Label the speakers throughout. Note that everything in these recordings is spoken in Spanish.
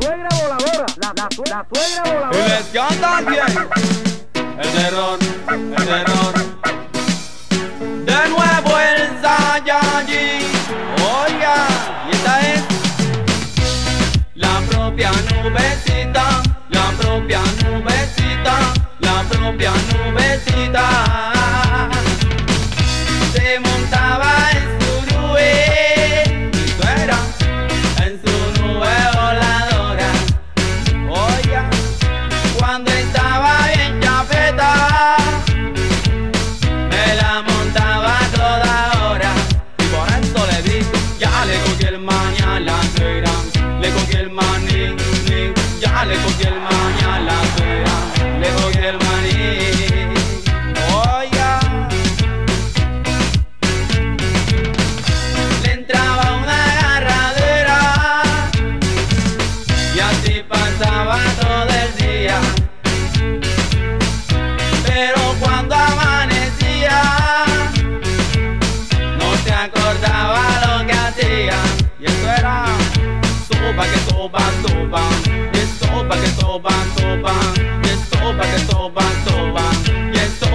Speaker 1: suegra voladora, la, la, la suegra voladora.
Speaker 2: Y les canta bien el terror, el.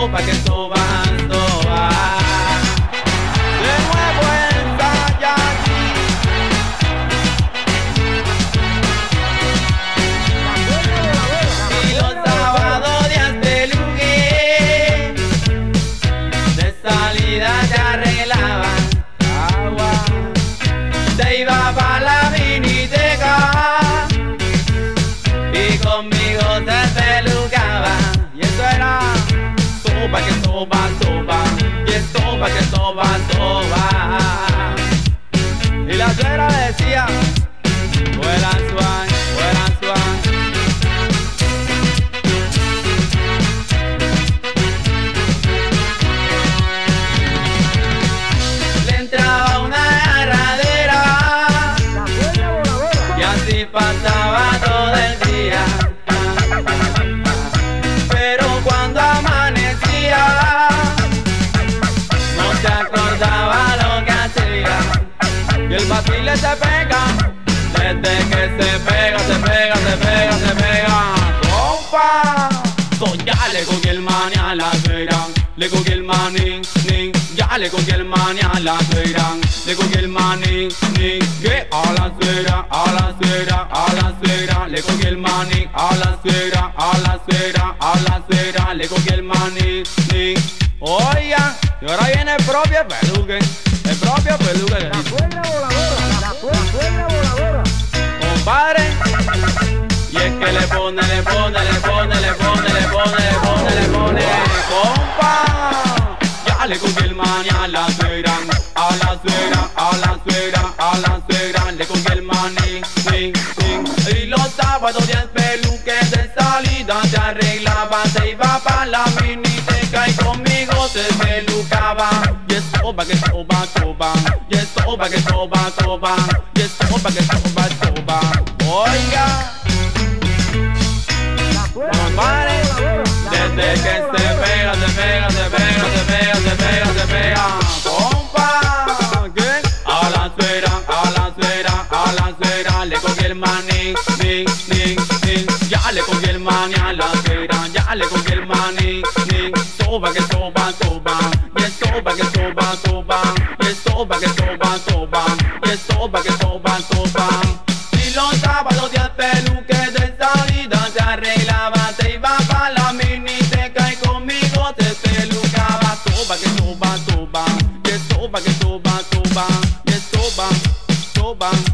Speaker 2: Sopa que sopa, sopa. De nuevo el Saiyajin. Y los sábados de Aspeluque De salida se Y el vacile se pega, desde que se pega, se pega, se pega, se pega. ¡Compa! So, ya le cogí el mani a la suegra, le cogí el mani, ni, ya le cogí el mani a la suegra, le cogí el mani, ni, que a la suegra, a la suegra, a la suegra, le cogí el mani, a la suegra, a la suegra, a la suegra, le cogí el mani, ni. Oiga, y ahora viene el propio peluque, el propio peluque. Ya le cogí el mani a la suegra, a la suegra, a la suegra, a la suegra, le cogí el mani, sí, sí. Y los sábados diez peluques de salida se arreglaba, se iba pa' la miniteca y conmigo se pelucaba. Y es sopa que sopa, sopa, y es sopa que sopa, sopa, y es sopa que sopa, sopa. Oiga. Soba que soba, soba, y es soba que soba, soba, y es soba que soba, soba, y es que soba, soba. Y los sábados de peluques de salida se arreglaba, se iba pa' la miniteca y conmigo se pelucaba. Soba que soba, soba, y es soba que soba, soba, y es soba, soba.